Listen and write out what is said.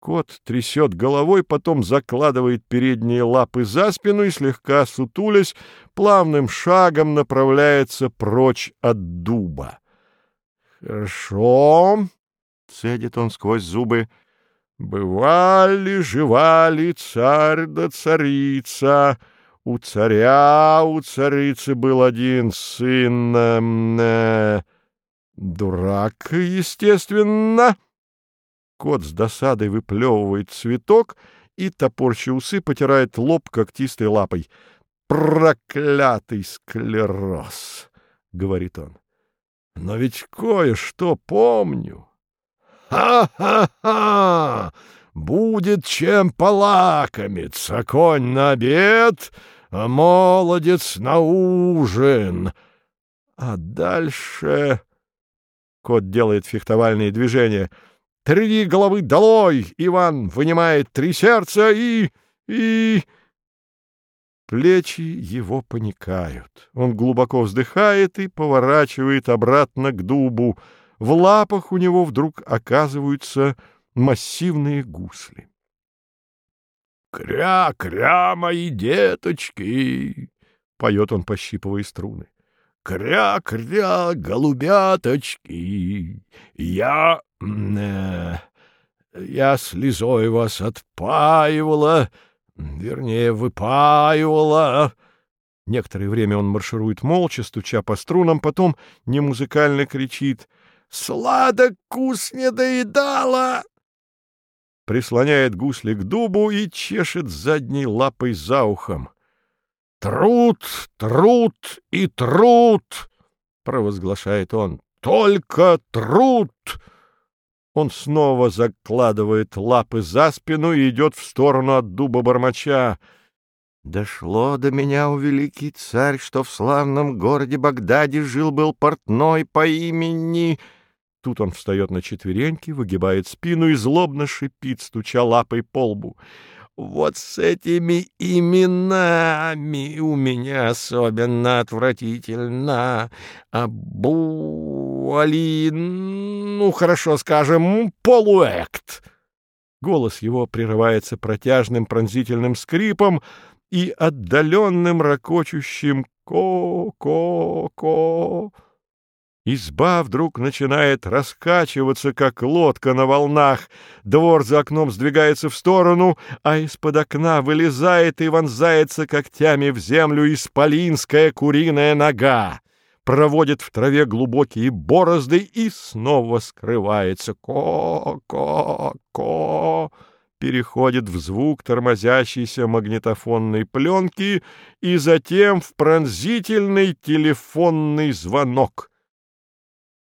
Кот трясет головой, потом закладывает передние лапы за спину и, слегка сутулясь, плавным шагом направляется прочь от дуба. «Хорошо», — цедит он сквозь зубы, — «бывали, живали царь да царица». У царя, у царицы был один сын, э, дурак, естественно. Кот с досадой выплевывает цветок и, топорщи усы, потирает лоб когтистой лапой. «Проклятый склероз!» — говорит он. «Но ведь кое-что помню». «Ха-ха-ха! Будет чем полакомиться, конь на обед, а молодец на ужин!» А дальше... Кот делает фехтовальные движения — Три головы долой! Иван вынимает три сердца и... и... Плечи его паникают. Он глубоко вздыхает и поворачивает обратно к дубу. В лапах у него вдруг оказываются массивные гусли. «Кря-кря, мои деточки!» — поет он, пощипывая струны. «Кря-кря, голубяточки! Я Э, я слезой вас отпаивала, вернее, выпаивала. Некоторое время он марширует молча, стуча по струнам, потом немузыкально кричит «Сладок кус не доедала!» Прислоняет гусли к дубу и чешет задней лапой за ухом. «Труд, труд и труд!» — провозглашает он. «Только труд!» Он снова закладывает лапы за спину и идет в сторону от дуба бормоча. Дошло до меня, у великий царь, что в славном городе Багдаде жил-был портной по имени... Тут он встает на четвереньки, выгибает спину и злобно шипит, стуча лапой по лбу. Вот с этими именами у меня особенно отвратительно. Абу Али, ну, хорошо скажем, полуэкт. Голос его прерывается протяжным пронзительным скрипом и отдаленным ракочущим «ко-ко-ко». Изба вдруг начинает раскачиваться, как лодка на волнах. Двор за окном сдвигается в сторону, а из-под окна вылезает и вонзается когтями в землю исполинская куриная нога. Проводит в траве глубокие борозды и снова скрывается. Ко-ко-ко переходит в звук тормозящейся магнитофонной пленки и затем в пронзительный телефонный звонок.